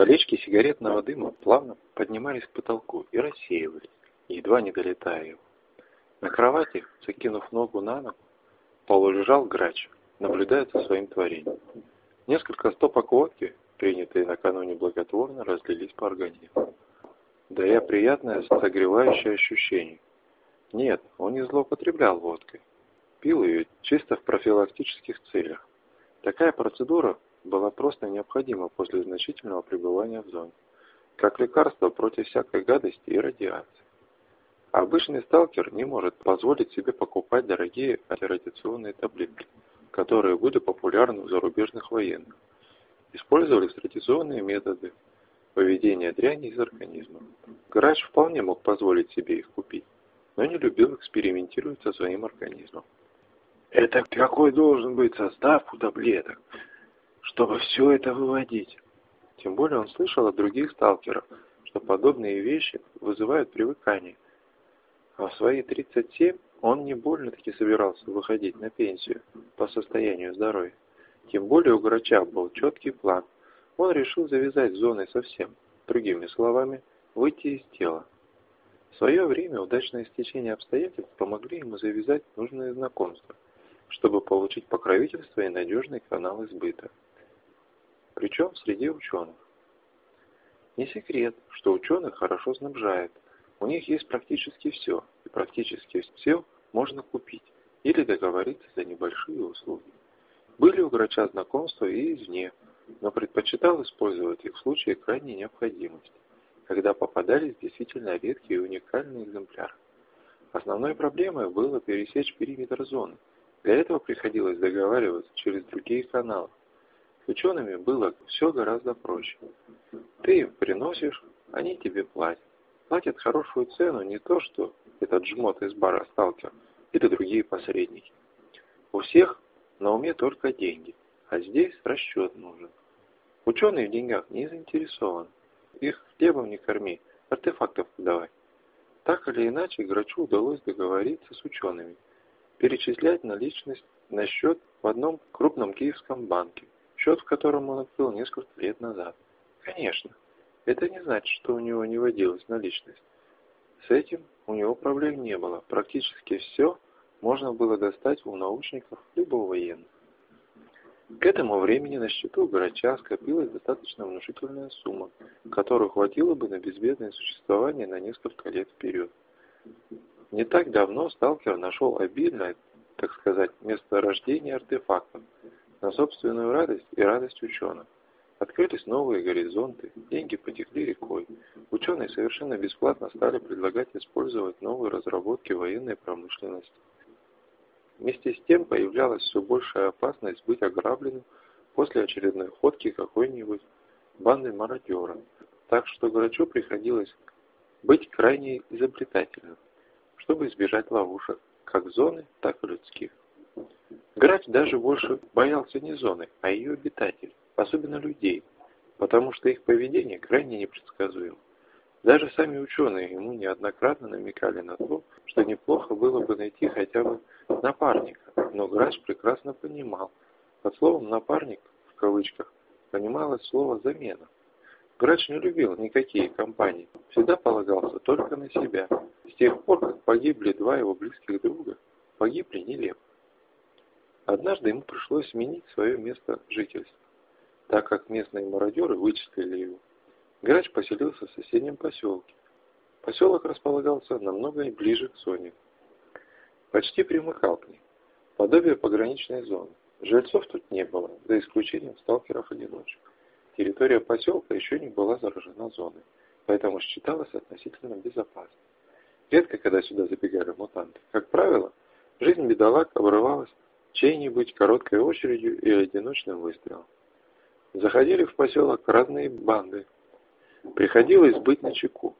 Колечки сигаретного дыма плавно поднимались к потолку и рассеивались, едва не долетая его. На кровати, закинув ногу на ногу, полулежал грач, наблюдая за своим творением. Несколько стопок водки, принятые накануне благотворно, разлились по организму. Да и приятное согревающее ощущение. Нет, он не злоупотреблял водкой. Пил ее чисто в профилактических целях. Такая процедура была просто необходима после значительного пребывания в зоне, как лекарство против всякой гадости и радиации. Обычный сталкер не может позволить себе покупать дорогие антирадиационные таблетки, которые были популярны у зарубежных военных. Использовались традиционные методы выведения дряни из организма. Грач вполне мог позволить себе их купить, но не любил экспериментировать со своим организмом. Это какой должен быть состав у таблеток, чтобы все это выводить? Тем более он слышал от других сталкеров, что подобные вещи вызывают привыкание. А в свои 37 он не больно-таки собирался выходить на пенсию по состоянию здоровья. Тем более у Грача был четкий план. Он решил завязать с зоной совсем. Другими словами, выйти из тела. В свое время удачное стечение обстоятельств помогли ему завязать нужные знакомства, чтобы получить покровительство и надежный канал избыта. Причем среди ученых. Не секрет, что ученых хорошо снабжают. У них есть практически все, и практически все можно купить или договориться за небольшие услуги. Были у грача знакомства и извне, но предпочитал использовать их в случае крайней необходимости, когда попадались действительно редкие и уникальные экземпляры. Основной проблемой было пересечь периметр зоны. Для этого приходилось договариваться через другие каналы. С учеными было все гораздо проще. Ты им приносишь, они тебе платят. Платят хорошую цену не то, что этот жмот из бара сталкер – или другие посредники. У всех на уме только деньги, а здесь расчет нужен. Ученые в деньгах не заинтересованы. Их хлебом не корми, артефактов подавай. Так или иначе, Грачу удалось договориться с учеными, перечислять наличность на счет в одном крупном киевском банке, счет в котором он открыл несколько лет назад. Конечно, это не значит, что у него не водилась наличность. С этим у него проблем не было. Практически все можно было достать у научников либо у военных. К этому времени на счету Грача скопилась достаточно внушительная сумма, которую хватило бы на безбедное существование на несколько лет вперед. Не так давно сталкер нашел обидное, так сказать, месторождение артефактов на собственную радость и радость ученых. Открылись новые горизонты, деньги потекли рекой. Ученые совершенно бесплатно стали предлагать использовать новые разработки военной промышленности. Вместе с тем появлялась все большая опасность быть ограбленным после очередной ходки какой-нибудь банды мародера. Так что Грачу приходилось быть крайне изобретательным, чтобы избежать ловушек, как зоны, так и людских. Грач даже больше боялся не зоны, а ее обитателей особенно людей, потому что их поведение крайне непредсказуемо. Даже сами ученые ему неоднократно намекали на то, что неплохо было бы найти хотя бы напарника, но Грач прекрасно понимал, под словом «напарник» в кавычках понималось слово «замена». Грач не любил никакие компании, всегда полагался только на себя. С тех пор, как погибли два его близких друга, погибли нелепо. Однажды ему пришлось сменить свое место жительства так как местные мародеры вычислили его. Грач поселился в соседнем поселке. Поселок располагался намного ближе к зоне. Почти примыкал к ней. Подобие пограничной зоны. Жильцов тут не было, за исключением сталкеров-одиночек. Территория поселка еще не была заражена зоной, поэтому считалась относительно безопасной. Редко, когда сюда забегали мутанты. Как правило, жизнь бедолаг обрывалась чьей-нибудь короткой очередью и одиночным выстрелом. Заходили в поселок разные банды. Приходилось быть на чеку.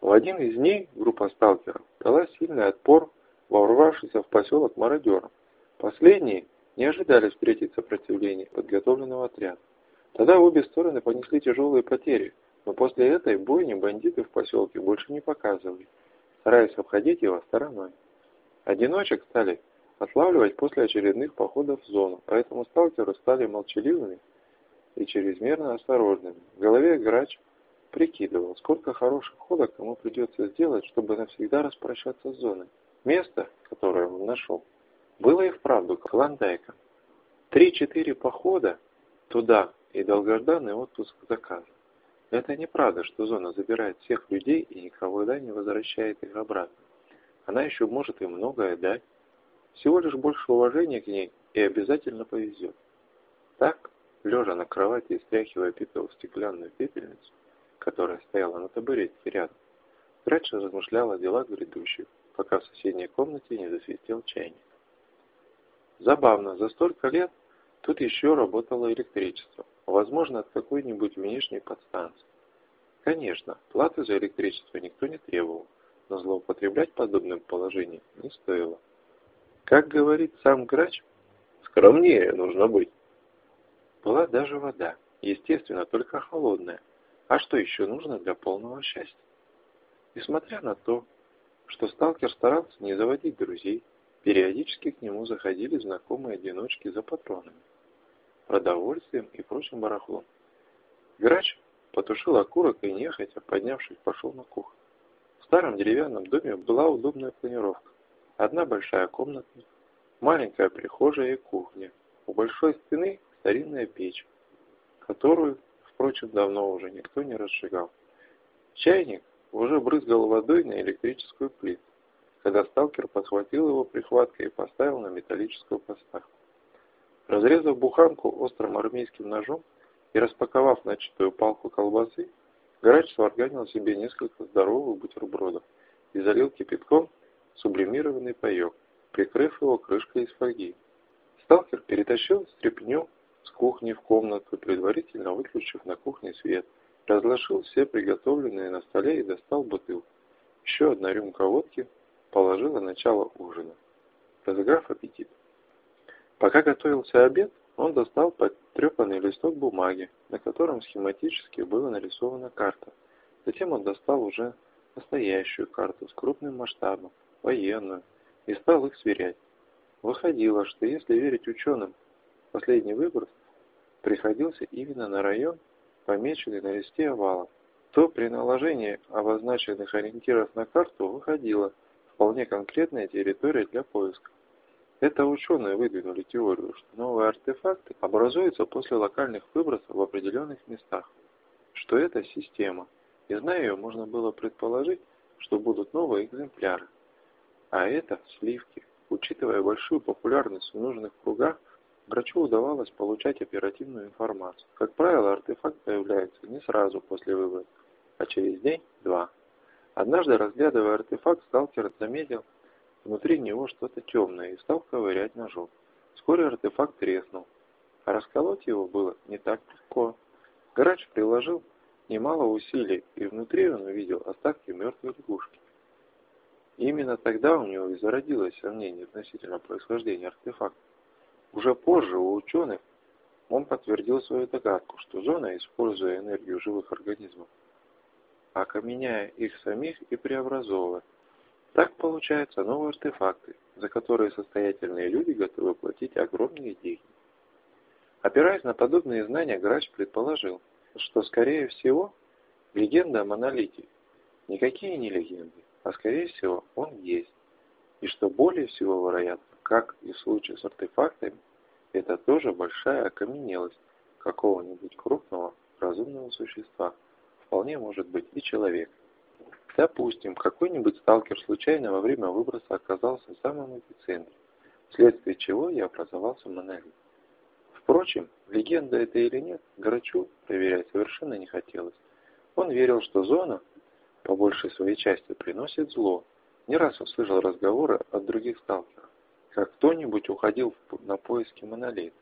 В один из дней группа сталкеров дала сильный отпор ворвавшихся в поселок мародерам. Последние не ожидали встретить сопротивление подготовленного отряда. Тогда обе стороны понесли тяжелые потери, но после этой бойни бандиты в поселке больше не показывали, стараясь обходить его стороной. Одиночек стали отлавливать после очередных походов в зону, поэтому сталкеры стали молчаливыми и чрезмерно осторожными. В голове грач прикидывал, сколько хороших ходок ему придется сделать, чтобы навсегда распрощаться с зоной. Место, которое он нашел, было и вправду клондайком. Три-четыре похода туда и долгожданный отпуск заказа. Это неправда, что зона забирает всех людей и никогда не возвращает их обратно. Она еще может им многое дать. Всего лишь больше уважения к ней и обязательно повезет. Так, лежа на кровати и стряхивая пепел в стеклянную пепельницу, которая стояла на табуретке рядом, Грача размышляла о делах грядущих, пока в соседней комнате не засвистел чайник. Забавно, за столько лет тут еще работало электричество, возможно, от какой-нибудь внешней подстанции. Конечно, платы за электричество никто не требовал, но злоупотреблять подобным положением не стоило. Как говорит сам грач, скромнее нужно быть. Была даже вода, естественно, только холодная. А что еще нужно для полного счастья? Несмотря на то, что сталкер старался не заводить друзей, периодически к нему заходили знакомые одиночки за патронами, продовольствием и прочим барахлом. Грач потушил окурок и нехотя, поднявшись, пошел на кухню. В старом деревянном доме была удобная планировка. Одна большая комната, маленькая прихожая и кухня. У большой стены старинная печь, которую, впрочем, давно уже никто не разжигал. Чайник уже брызгал водой на электрическую плиту, когда сталкер подхватил его прихваткой и поставил на металлическую поставку. Разрезав буханку острым армейским ножом и распаковав начатую палку колбасы, грач сварганил себе несколько здоровых бутербродов и залил кипятком сублимированный паек, прикрыв его крышкой из фольги. Сталкер перетащил стряпню с кухни в комнату, предварительно выключив на кухне свет, разложил все приготовленные на столе и достал бутылку. Еще одна рюмка водки положила начало ужина, разыграв аппетит. Пока готовился обед, он достал потрепанный листок бумаги, на котором схематически была нарисована карта. Затем он достал уже настоящую карту с крупным масштабом, военную, и стал их сверять. Выходило, что если верить ученым, Последний выбор приходился именно на район, помеченный на листе овала. То при наложении обозначенных ориентиров на карту выходила вполне конкретная территория для поиска. Это ученые выдвинули теорию, что новые артефакты образуются после локальных выбросов в определенных местах, что это система, и зная ее, можно было предположить, что будут новые экземпляры. А это сливки. Учитывая большую популярность в нужных кругах, Врачу удавалось получать оперативную информацию. Как правило, артефакт появляется не сразу после вывода, а через день-два. Однажды, разглядывая артефакт, сталкер заметил внутри него что-то темное и стал ковырять ножом. Вскоре артефакт треснул, а расколоть его было не так легко. Грач приложил немало усилий, и внутри он увидел остатки мертвой лягушки. Именно тогда у него и зародилось сомнение относительно происхождения артефакта. Уже позже у ученых он подтвердил свою догадку, что зона, используя энергию живых организмов, окаменяя их самих и преобразовывая. Так получаются новые артефакты, за которые состоятельные люди готовы платить огромные деньги. Опираясь на подобные знания, Грач предположил, что, скорее всего, легенда о монолите никакие не легенды, а, скорее всего, он есть, и что более всего вероятно, как и в случае с артефактами, это тоже большая окаменелость какого-нибудь крупного разумного существа. Вполне может быть и человек. Допустим, какой-нибудь сталкер случайно во время выброса оказался в самом эпицентре, вследствие чего и образовался монолит. Впрочем, легенда это или нет, Грачу проверять совершенно не хотелось. Он верил, что зона, по большей своей части, приносит зло. Не раз услышал разговоры от других сталкеров как кто-нибудь уходил на поиски монолита.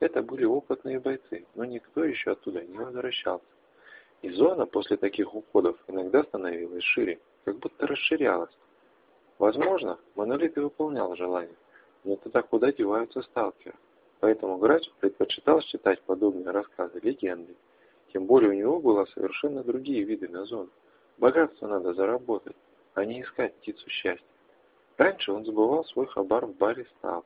Это были опытные бойцы, но никто еще оттуда не возвращался. И зона после таких уходов иногда становилась шире, как будто расширялась. Возможно, монолит и выполнял желание, но тогда куда деваются сталкеры? Поэтому Грач предпочитал считать подобные рассказы легендой. Тем более у него было совершенно другие виды на зону. Богатство надо заработать, а не искать птицу счастья. Раньше он забывал свой хабар в баре стал,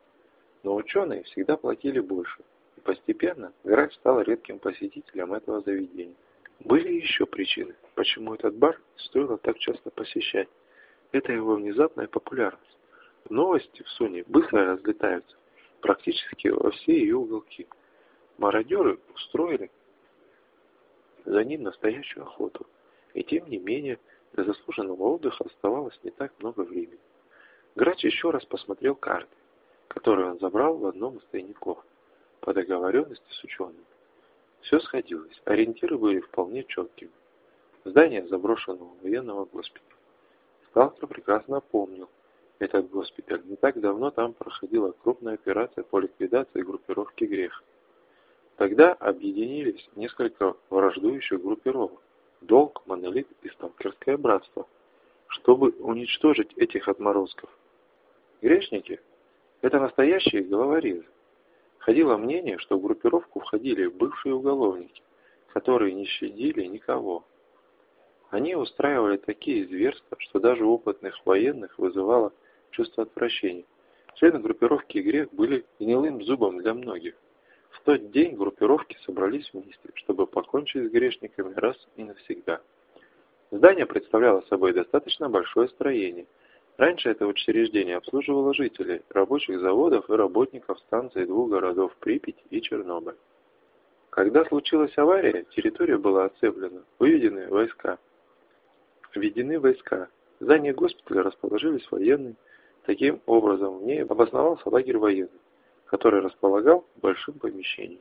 но ученые всегда платили больше, и Постепенно Грач стал редким посетителем этого заведения. Были еще причины, почему этот бар стоило так часто посещать. Это его внезапная популярность. Новости в Соне быстро разлетаются, практически во все ее уголки. Мародеры устроили за ним настоящую охоту. И тем не менее, для заслуженного отдыха оставалось не так много времени. Грач еще раз посмотрел карты, которые он забрал в одном из тайников по договоренности с ученым. Все сходилось, ориентиры были вполне четкими. Здание заброшенного военного госпиталя. Сталкер прекрасно помнил этот госпиталь. Не так давно там проходила крупная операция по ликвидации группировки Грех. Тогда объединились несколько враждующих группировок. Долг, Монолит и Сталкерское братство, чтобы уничтожить этих отморозков. Грешники – это настоящие головорезы. Ходило мнение, что в группировку входили бывшие уголовники, которые не щадили никого. Они устраивали такие зверства, что даже опытных военных вызывало чувство отвращения. Члены группировки грех были гнилым зубом для многих. В тот день группировки собрались вместе, чтобы покончить с грешниками раз и навсегда. Здание представляло собой достаточно большое строение – Раньше это учреждение обслуживало жителей, рабочих заводов и работников станций двух городов Припять и Чернобыль. Когда случилась авария, территория была оцеплена, выведены войска. Введены войска. В здании госпиталя расположились военные. Таким образом, в ней обосновался лагерь военных, который располагал большим помещением.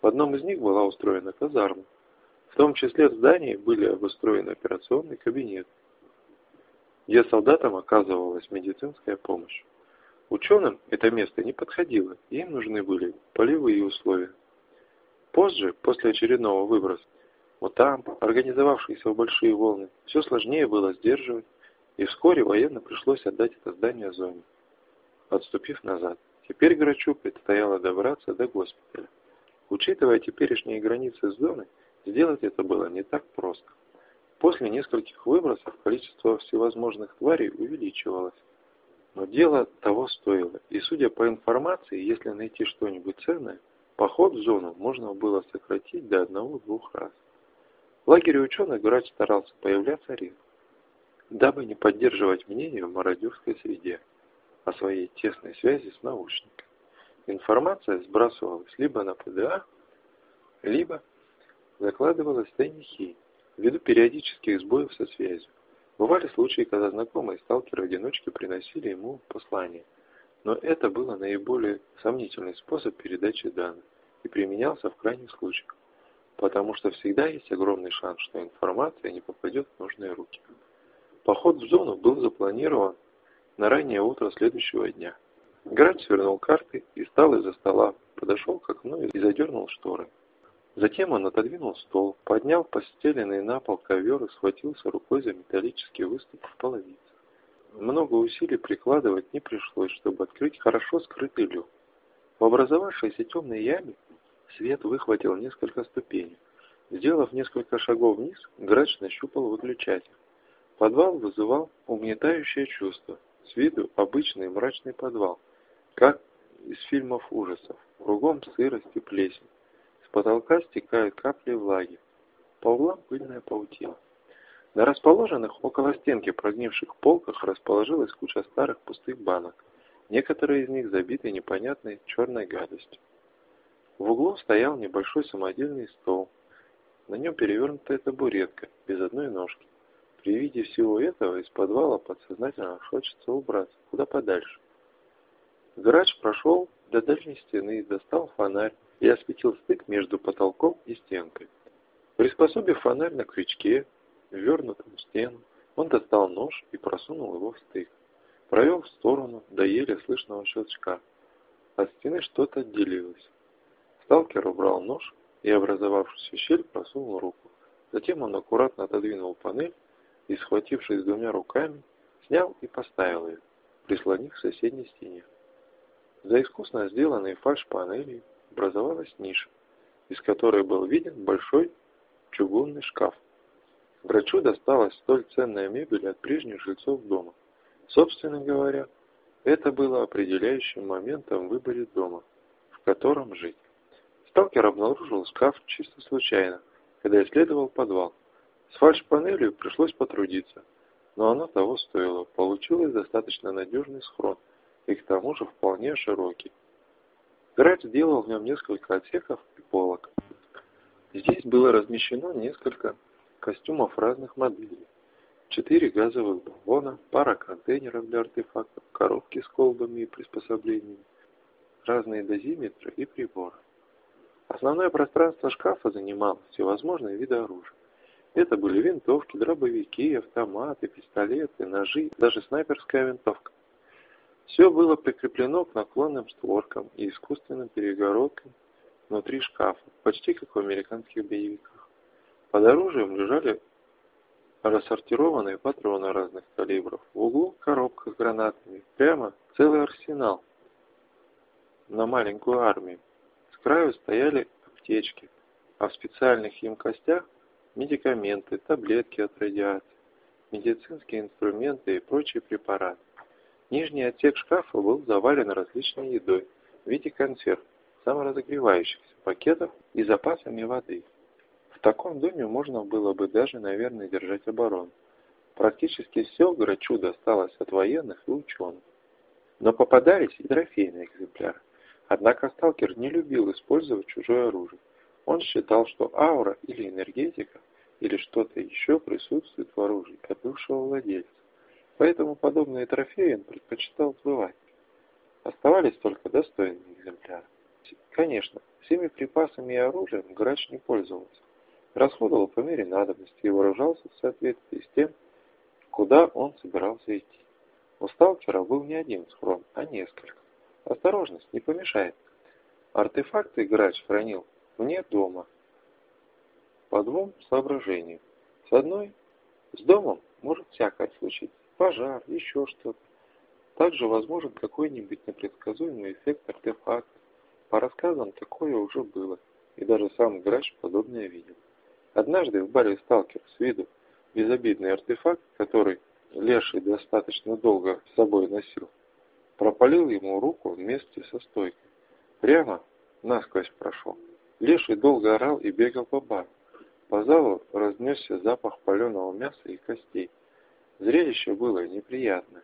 В одном из них была устроена казарма. В том числе в здании были обустроены операционный кабинет, где солдатам оказывалась медицинская помощь. Ученым это место не подходило, им нужны были полевые условия. Позже, после очередного выброса, вот там, организовавшиеся в большие волны, все сложнее было сдерживать, и вскоре военно пришлось отдать это здание зоне, отступив назад. Теперь Грачу предстояло добраться до госпиталя. Учитывая теперешние границы зоны, сделать это было не так просто. После нескольких выбросов количество всевозможных тварей увеличивалось. Но дело того стоило, и судя по информации, если найти что-нибудь ценное, поход в зону можно было сократить до одного-двух раз. В лагере ученых грач старался появляться редко, дабы не поддерживать мнение в мародерской среде о своей тесной связи с научниками. Информация сбрасывалась либо на ПДА, либо закладывалась в тайники, ввиду периодических сбоев со связью. Бывали случаи, когда знакомые сталкеры-одиночки приносили ему послание, но это было наиболее сомнительный способ передачи данных и применялся в крайних случаях, потому что всегда есть огромный шанс, что информация не попадет в нужные руки. Поход в зону был запланирован на раннее утро следующего дня. Грач свернул карты и встал из-за стола, подошел к окну и задернул шторы. Затем он отодвинул стол, поднял постеленный на пол ковер и схватился рукой за металлический выступ в половице. Много усилий прикладывать не пришлось, чтобы открыть хорошо скрытый люк. В образовавшейся темной яме свет выхватил несколько ступеней. Сделав несколько шагов вниз, грач нащупал выключатель. Подвал вызывал угнетающее чувство. С виду обычный мрачный подвал, как из фильмов ужасов. Кругом сырость и плесень потолка стекают капли влаги. По углам пыльная паутина. На расположенных около стенки прогнивших полках расположилась куча старых пустых банок. Некоторые из них забиты непонятной черной гадостью. В углу стоял небольшой самодельный стол. На нем перевернутая табуретка, без одной ножки. При виде всего этого из подвала подсознательно хочется убраться, куда подальше. Грач прошел до дальней стены и достал фонарь, и осветил стык между потолком и стенкой. Приспособив фонарь на крючке, ввернутом в стену, он достал нож и просунул его в стык. Провел в сторону до еле слышного щелчка. От стены что-то отделилось. Сталкер убрал нож и образовавшуюся щель просунул руку. Затем он аккуратно отодвинул панель и, схватившись двумя руками, снял и поставил ее, прислонив к соседней стене. За искусно сделанной фальш-панелью образовалась ниша, из которой был виден большой чугунный шкаф. Врачу досталась столь ценная мебель от прежних жильцов дома. Собственно говоря, это было определяющим моментом в выборе дома, в котором жить. Сталкер обнаружил шкаф чисто случайно, когда исследовал подвал. С фальш-панелью пришлось потрудиться, но оно того стоило. Получилось достаточно надежный схрон, и к тому же вполне широкий. Грач сделал в нем несколько отсеков и полок. Здесь было размещено несколько костюмов разных моделей. Четыре газовых баллона, пара контейнеров для артефактов, коробки с колбами и приспособлениями, разные дозиметры и приборы. Основное пространство шкафа занимало всевозможные виды оружия. Это были винтовки, дробовики, автоматы, пистолеты, ножи, даже снайперская винтовка. Все было прикреплено к наклонным створкам и искусственным перегородкам внутри шкафа, почти как в американских боевиках. Под оружием лежали рассортированные патроны разных калибров. В углу коробка с гранатами. Прямо целый арсенал на маленькую армию. С краю стояли аптечки, а в специальных емкостях медикаменты, таблетки от радиации, медицинские инструменты и прочие препараты. Нижний отсек шкафа был завален различной едой в виде консерв, саморазогревающихся пакетов и запасами воды. В таком доме можно было бы даже, наверное, держать оборону. Практически все грачу досталось от военных и ученых. Но попадались и трофейные экземпляры. Однако сталкер не любил использовать чужое оружие. Он считал, что аура или энергетика, или что-то еще присутствует в оружии от бывшего владельца. Поэтому подобные трофеи он предпочитал сбывать. Оставались только достойные экземпляры. Конечно, всеми припасами и оружием грач не пользовался расходовал по мере надобности и вооружался в соответствии с тем, куда он собирался идти. У сталкера был не один схрон, а несколько. Осторожность не помешает. Артефакты грач хранил вне дома. По двум соображениям. С одной, с домом может всякое случиться. Пожар, еще что-то. Также возможен какой-нибудь непредсказуемый эффект артефакта. По рассказам такое уже было, и даже сам грач подобное видел. Однажды в баре сталкер с виду безобидный артефакт, который Леший достаточно долго с собой носил, пропалил ему руку вместе со стойкой. Прямо насквозь прошел. Леший долго орал и бегал по бару. По залу разнесся запах паленого мяса и костей. Зрелище было неприятное.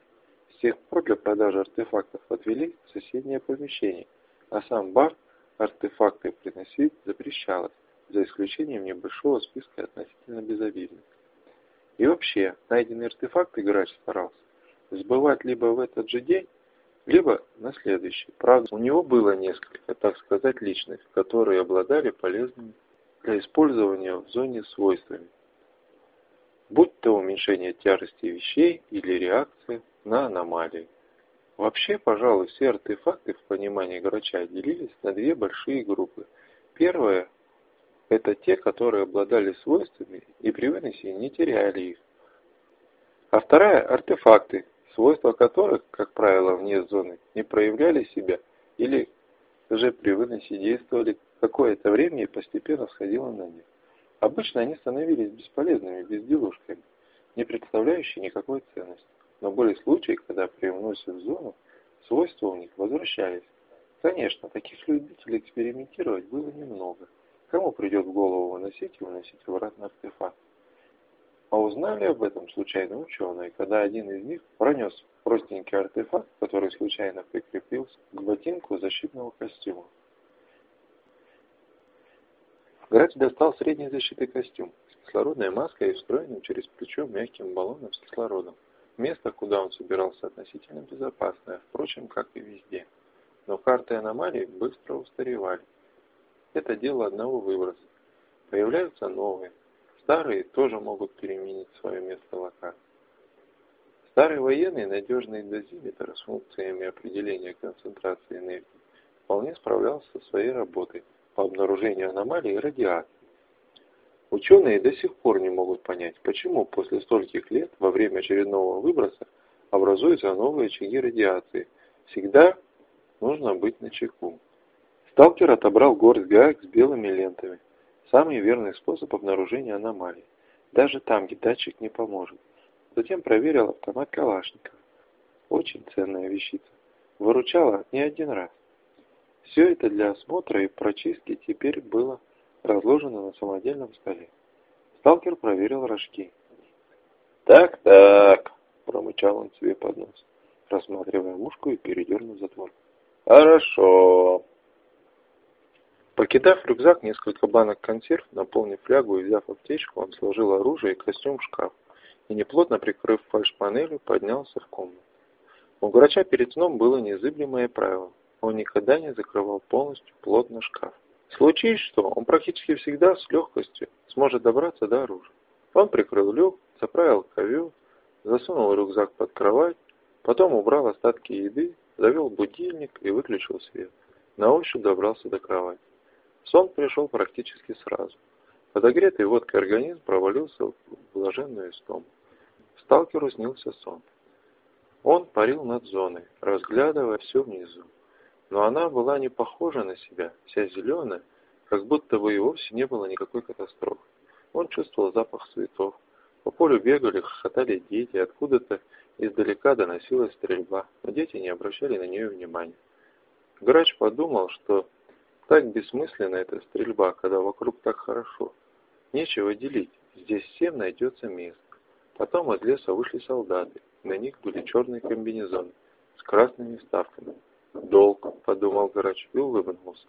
С тех пор для продажи артефактов отвели в соседнее помещение, а сам бар артефакты приносить запрещалось за исключением небольшого списка относительно безобидных. И вообще, найденный артефакт грач старался сбывать либо в этот же день, либо на следующий. Правда, у него было несколько, так сказать, личных, которые обладали полезными для использования в зоне свойствами, будь то уменьшение тяжести вещей или реакции на аномалии. Вообще, пожалуй, все артефакты в понимании грача делились на две большие группы. Первая это те, которые обладали свойствами и при выносе не теряли их. А вторая – артефакты, свойства которых, как правило, вне зоны не проявляли себя или же при выносе действовали какое-то время и постепенно сходило на нет. Обычно они становились бесполезными безделушками, не представляющими никакой ценности. Но были случаи, когда при вносе в зону свойства у них возвращались. Конечно, таких любителей экспериментировать было немного – Кому придет в голову выносить и выносить обратно артефакт? А узнали об этом случайно ученые, когда один из них пронес простенький артефакт, который случайно прикрепился к ботинку защитного костюма. Грач достал средней защиты костюм с кислородной маской и встроенным через плечо мягким баллоном с кислородом. Место, куда он собирался, относительно безопасное, впрочем, как и везде. Но карты аномалий быстро устаревали. Это дело одного выброса. Появляются новые. Старые тоже могут переменить свое место локации. Старый военный надежный дозиметр с функциями определения концентрации энергии вполне справлялся со своей работой по обнаружению аномалий и радиации. Ученые до сих пор не могут понять, почему после стольких лет во время очередного выброса образуются новые очаги радиации. Всегда нужно быть начеку. Сталкер отобрал горсть гаек с белыми лентами. Самый верный способ обнаружения аномалий. Даже там, где датчик не поможет. Затем проверил автомат Калашникова. Очень ценная вещица. Выручала не один раз. Все это для осмотра и прочистки теперь было разложено на самодельном столе. Сталкер проверил рожки. «Так-так», — промычал он себе под нос, рассматривая мушку и передернув затвор. «Хорошо». Покидав рюкзак, несколько банок консерв, наполнив флягу и взяв аптечку, он сложил оружие и костюм в шкаф и, неплотно прикрыв фальшпанелью, поднялся в комнату. У врача перед сном было незыблемое правило. Он никогда не закрывал полностью плотно шкаф. Случись что, он практически всегда с легкостью сможет добраться до оружия. Он прикрыл люк, заправил ковер, засунул рюкзак под кровать, потом убрал остатки еды, завел будильник и выключил свет. На ощупь добрался до кровати. Сон пришел практически сразу. Подогретый водкой организм провалился в блаженную истому. Сталкеру снился сон. Он парил над зоной, разглядывая все внизу. Но она была не похожа на себя, вся зеленая, как будто бы и вовсе не было никакой катастрофы. Он чувствовал запах цветов. По полю бегали, хохотали дети, откуда-то издалека доносилась стрельба, но дети не обращали на нее внимания. Грач подумал, что так бессмысленна эта стрельба, когда вокруг так хорошо. Нечего делить, здесь всем найдется место. Потом из леса вышли солдаты, на них были черные комбинезоны с красными вставками. «Долг», — подумал Грач и улыбнулся.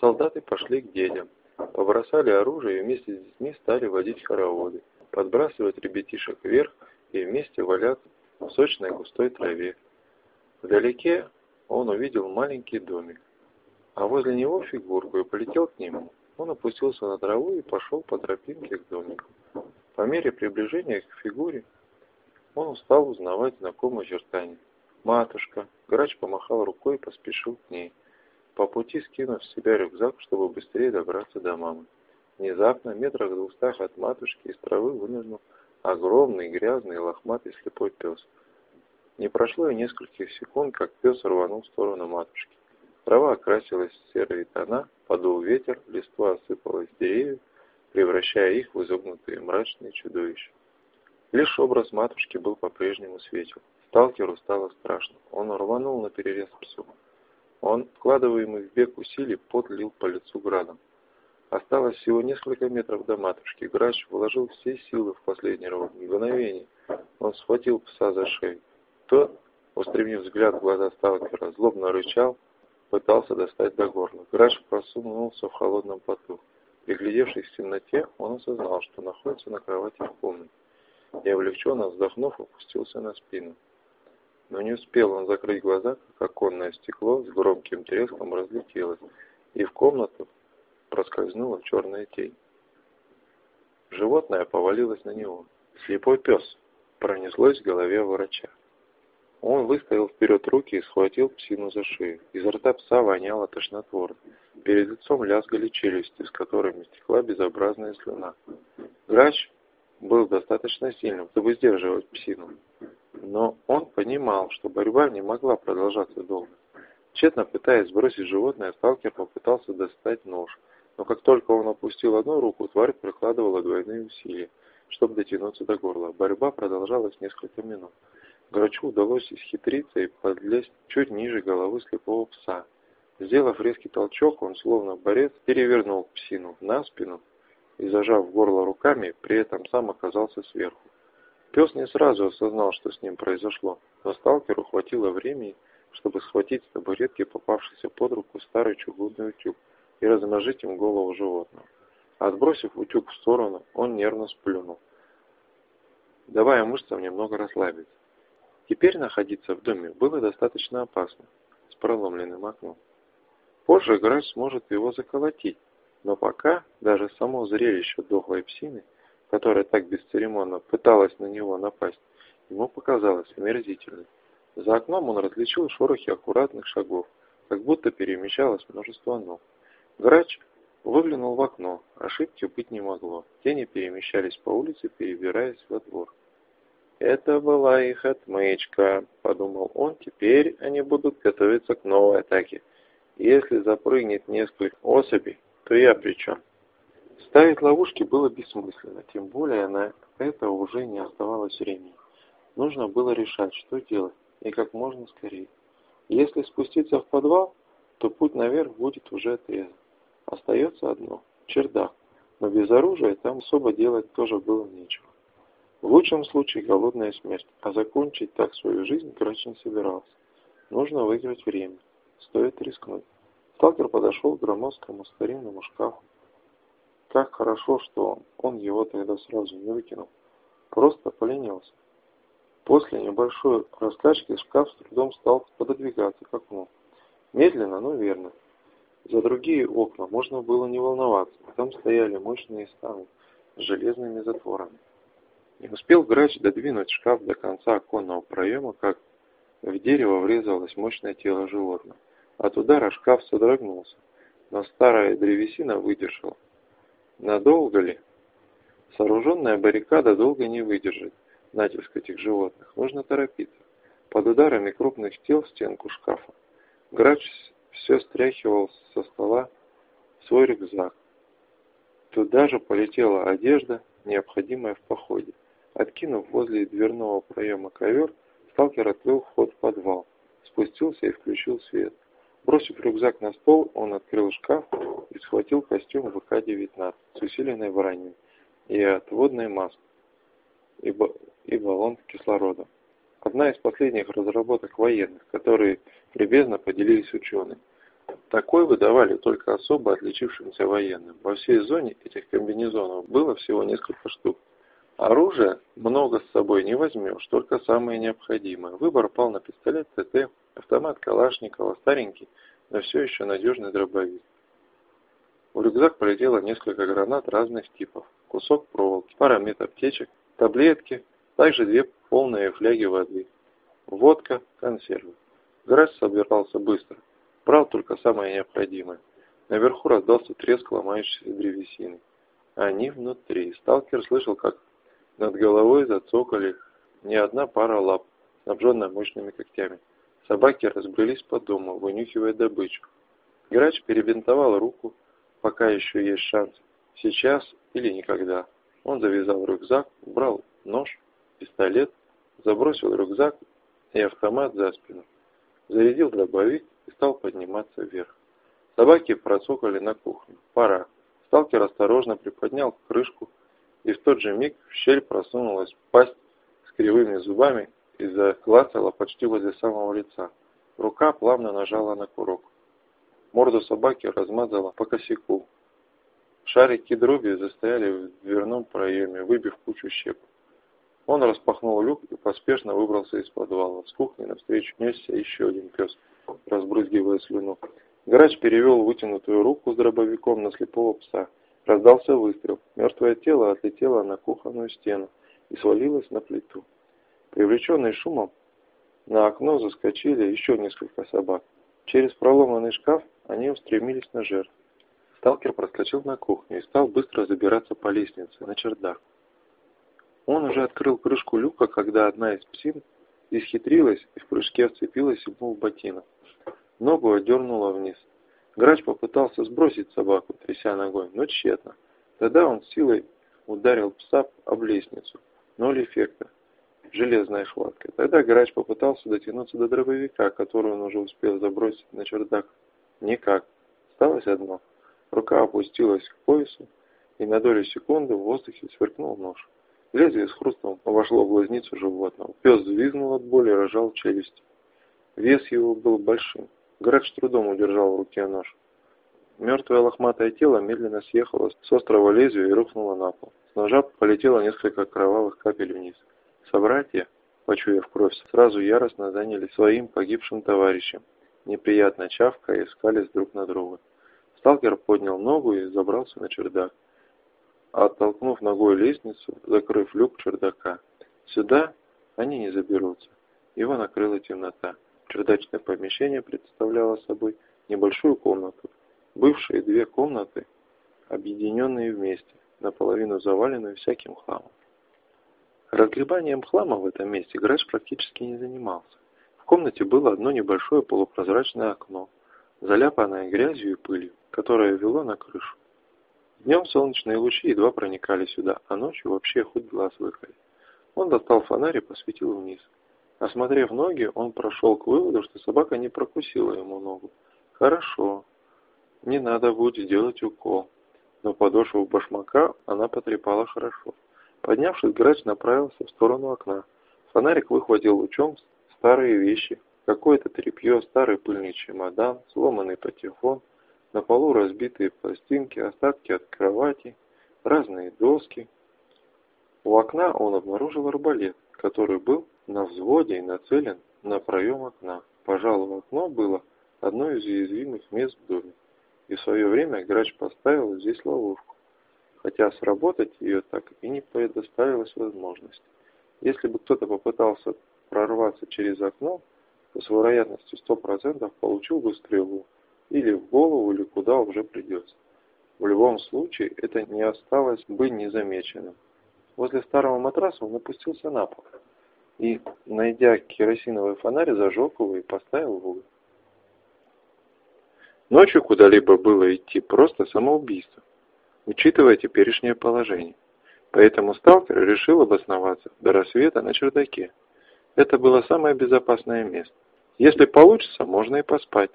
Солдаты пошли к детям, побросали оружие и вместе с детьми стали водить хороводы, подбрасывать ребятишек вверх и вместе валяться в сочной густой траве. Вдалеке он увидел маленький домик, а возле него фигурку и полетел к нему. Он опустился на траву и пошел по тропинке к домику. По мере приближения к фигуре он стал узнавать знакомые очертания. «Матушка!» Грач помахал рукой и поспешил к ней, по пути скинув с себя рюкзак, чтобы быстрее добраться до мамы. Внезапно, метрах двухстах от матушки, из травы вынырнул огромный, грязный, лохматый слепой пес. Не прошло и нескольких секунд, как пес рванул в сторону матушки. Трава окрасилась в серые тона, подул ветер, листва осыпалась с деревьев, превращая их в изогнутые мрачные чудовища. Лишь образ матушки был по-прежнему светел. Сталкеру стало страшно. Он рванул на перерез псу. Он, вкладываемый в бег усилий, подлил по лицу градом. Осталось всего несколько метров до матушки. Грач вложил все силы в последний мгновение. Он схватил пса за шею. Тот, устремив взгляд в глаза сталкера, злобно рычал, пытался достать до горла. Грач просунулся в холодном поту. Приглядевшись в темноте, он осознал, что находится на кровати в комнате, и облегченно вздохнув, опустился на спину. Но не успел он закрыть глаза, как оконное стекло с громким треском разлетелось, и в комнату проскользнула черная тень. Животное повалилось на него. Слепой пес пронеслось в голове врача. Он выставил вперед руки и схватил псину за шею. Изо рта пса воняло тошнотворно. Перед лицом лязгали челюсти, с которыми стекла безобразная слюна. Грач был достаточно сильным, чтобы сдерживать псину. Но он понимал, что борьба не могла продолжаться долго. Тщетно пытаясь сбросить животное, сталкер попытался достать нож. Но как только он опустил одну руку, тварь прикладывала двойные усилия, чтобы дотянуться до горла. Борьба продолжалась несколько минут. Грачу удалось исхитриться и подлезть чуть ниже головы слепого пса. Сделав резкий толчок, он, словно борец, перевернул псину на спину и, зажав горло руками, при этом сам оказался сверху. Пес не сразу осознал, что с ним произошло, но сталкеру хватило времени, чтобы схватить с табуретки попавшийся под руку старый чугунный утюг и размножить им голову животного. Отбросив утюг в сторону, он нервно сплюнул, давая мышцам немного расслабиться. Теперь находиться в доме было достаточно опасно, с проломленным окном. Позже грач сможет его заколотить, но пока даже само зрелище дохлой псины, которая так бесцеремонно пыталась на него напасть, ему показалось омерзительным. За окном он различил шорохи аккуратных шагов, как будто перемещалось множество ног. Грач выглянул в окно, ошибки быть не могло. Тени перемещались по улице, перебираясь во двор. Это была их отмычка, подумал он, теперь они будут готовиться к новой атаке. Если запрыгнет несколько особей, то я при чем? Ставить ловушки было бессмысленно, тем более на это уже не оставалось времени. Нужно было решать, что делать, и как можно скорее. Если спуститься в подвал, то путь наверх будет уже отрезан. Остается одно – чердак, но без оружия там особо делать тоже было нечего. В лучшем случае голодная смерть, а закончить так свою жизнь Грач не собирался. Нужно выиграть время. Стоит рискнуть. Сталкер подошел к громоздкому старинному шкафу. Как хорошо, что он его тогда сразу не выкинул. Просто поленился. После небольшой раскачки шкаф с трудом стал пододвигаться к окну. Медленно, но верно. За другие окна можно было не волноваться. Там стояли мощные ставни с железными затворами. Не успел грач додвинуть шкаф до конца оконного проема, как в дерево врезалось мощное тело животного. От удара шкаф содрогнулся, но старая древесина выдержала. Надолго ли? Сооруженная баррикада долго не выдержит натиск этих животных. Нужно торопиться. Под ударами крупных тел в стенку шкафа грач все стряхивал со стола свой рюкзак. Туда же полетела одежда, необходимая в походе. Откинув возле дверного проема ковер, сталкер открыл вход в подвал, спустился и включил свет. Бросив рюкзак на стол, он открыл шкаф и схватил костюм ВК-19 с усиленной броней и отводной маской и, и баллон кислорода. Одна из последних разработок военных, которые любезно поделились ученые. Такой выдавали только особо отличившимся военным. Во всей зоне этих комбинезонов было всего несколько штук. Оружия много с собой не возьмешь, только самое необходимое. Выбор пал на пистолет ТТ, автомат Калашникова, старенький, но все еще надежный дробовик. В рюкзак полетело несколько гранат разных типов, кусок проволоки, пара медаптечек, таблетки, также две полные фляги воды, водка, консервы. Грач собирался быстро, брал только самое необходимое. Наверху раздался треск ломающейся древесины. Они внутри. Сталкер слышал, как над головой зацокали не одна пара лап, снабженная мощными когтями. Собаки разбрелись по дому, вынюхивая добычу. Грач перебинтовал руку, пока еще есть шанс. Сейчас или никогда. Он завязал рюкзак, убрал нож, пистолет, забросил рюкзак и автомат за спину. Зарядил дробовик и стал подниматься вверх. Собаки процокали на кухню. Пора. Сталкер осторожно приподнял крышку, и в тот же миг в щель просунулась пасть с кривыми зубами и заклацала почти возле самого лица. Рука плавно нажала на курок. Морду собаки размазала по косяку. Шарики дроби застояли в дверном проеме, выбив кучу щепок. Он распахнул люк и поспешно выбрался из подвала. С кухни навстречу несся еще один пес, разбрызгивая слюну. Грач перевел вытянутую руку с дробовиком на слепого пса. Раздался выстрел. Мертвое тело отлетело на кухонную стену и свалилось на плиту. Привлеченные шумом, на окно заскочили еще несколько собак. Через проломанный шкаф они устремились на жертв. Сталкер проскочил на кухню и стал быстро забираться по лестнице на чердак. Он уже открыл крышку люка, когда одна из псин исхитрилась и в прыжке вцепилась ему в ботинок. Ногу отдернула вниз. Грач попытался сбросить собаку, тряся ногой, но тщетно. Тогда он силой ударил пса об лестницу. Ноль эффекта железная хватка. Тогда грач попытался дотянуться до дробовика, который он уже успел забросить на чердак. Никак. Осталось одно. Рука опустилась к поясу, и на долю секунды в воздухе сверкнул нож. Лезвие с хрустом вошло в глазницу животного. Пес взвизгнул от боли и рожал челюсть. Вес его был большим. Грач трудом удержал в руке нож. Мертвое лохматое тело медленно съехало с острого лезвия и рухнуло на пол. С ножа полетело несколько кровавых капель вниз. Собратья, почуяв кровь, сразу яростно заняли своим погибшим товарищем, неприятно чавкая искались друг на друга. Сталкер поднял ногу и забрался на чердак, оттолкнув ногой лестницу, закрыв люк чердака. Сюда они не заберутся. Его накрыла темнота. Чердачное помещение представляло собой небольшую комнату. Бывшие две комнаты, объединенные вместе, наполовину заваленную всяким хламом. Разгребанием хлама в этом месте грач практически не занимался. В комнате было одно небольшое полупрозрачное окно, заляпанное грязью и пылью, которое вело на крышу. Днем солнечные лучи едва проникали сюда, а ночью вообще хоть глаз выколи. Он достал фонарь и посветил вниз. Осмотрев ноги, он прошел к выводу, что собака не прокусила ему ногу. Хорошо. Не надо будет делать укол. Но подошву башмака она потрепала хорошо. Поднявшись, грач направился в сторону окна. Фонарик выхватил лучом старые вещи. Какое-то тряпье, старый пыльный чемодан, сломанный патефон, на полу разбитые пластинки, остатки от кровати, разные доски. У окна он обнаружил арбалет, который был на взводе и нацелен на проем окна. Пожалуй, окно было одной из уязвимых мест в доме, и в свое время грач поставил здесь ловушку, хотя сработать ее так и не предоставилась возможность. Если бы кто-то попытался прорваться через окно, то с вероятностью 100% получил бы стрелу, или в голову, или куда уже придется. В любом случае, это не осталось бы незамеченным. Возле старого матраса он опустился на пол и, найдя керосиновый фонарь, зажег его и поставил в угол. Ночью куда-либо было идти просто самоубийство, учитывая теперешнее положение. Поэтому сталкер решил обосноваться до рассвета на чердаке. Это было самое безопасное место. Если получится, можно и поспать.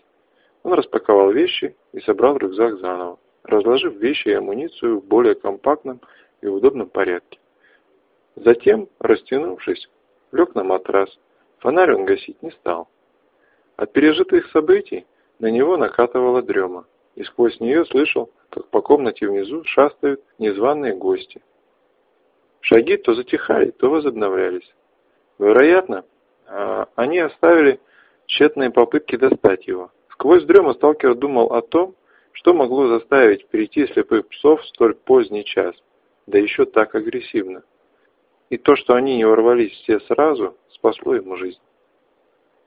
Он распаковал вещи и собрал рюкзак заново, разложив вещи и амуницию в более компактном и удобном порядке. Затем, растянувшись, лег на матрас. Фонарь он гасить не стал. От пережитых событий на него накатывала дрема, и сквозь нее слышал, как по комнате внизу шастают незваные гости. Шаги то затихали, то возобновлялись. Вероятно, а, они оставили тщетные попытки достать его. Сквозь дрему сталкер думал о том, что могло заставить перейти слепых псов в столь поздний час, да еще так агрессивно. И то, что они не ворвались все сразу, спасло ему жизнь.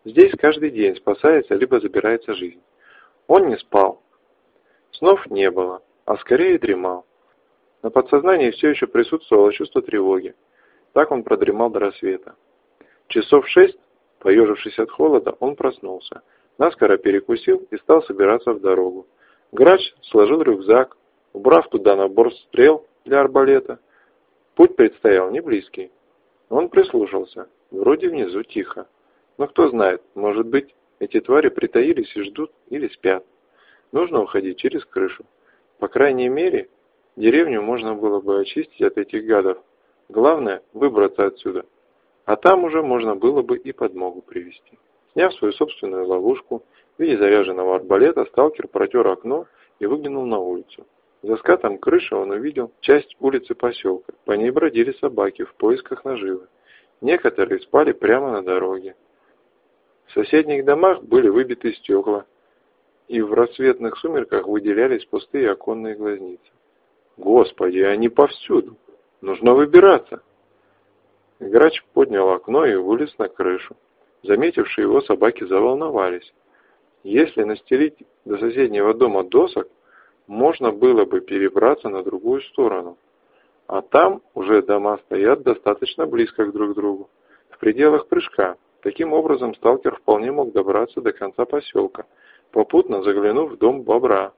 Здесь каждый день спасается либо забирается жизнь. Он не спал. Снов не было, а скорее дремал. На подсознании все еще присутствовало чувство тревоги. Так он продремал до рассвета. Часов шесть, поежившись от холода, он проснулся. Наскоро перекусил и стал собираться в дорогу. Грач сложил рюкзак, убрав туда набор стрел для арбалета. Путь предстоял не близкий. Он прислушался. Вроде внизу тихо. Но кто знает, может быть, эти твари притаились и ждут или спят. Нужно уходить через крышу. По крайней мере, деревню можно было бы очистить от этих гадов. Главное – выбраться отсюда. А там уже можно было бы и подмогу привести. Сняв свою собственную ловушку, в виде заряженного арбалета, сталкер протер окно и выглянул на улицу. За скатом крыши он увидел часть улицы поселка. По ней бродили собаки в поисках наживы. Некоторые спали прямо на дороге. В соседних домах были выбиты стекла, и в рассветных сумерках выделялись пустые оконные глазницы. Господи, они повсюду! Нужно выбираться! Грач поднял окно и вылез на крышу. Заметившие его собаки заволновались. Если настелить до соседнего дома досок, можно было бы перебраться на другую сторону. А там уже дома стоят достаточно близко друг к другу, в пределах прыжка. Таким образом, сталкер вполне мог добраться до конца поселка, попутно заглянув в дом бобра.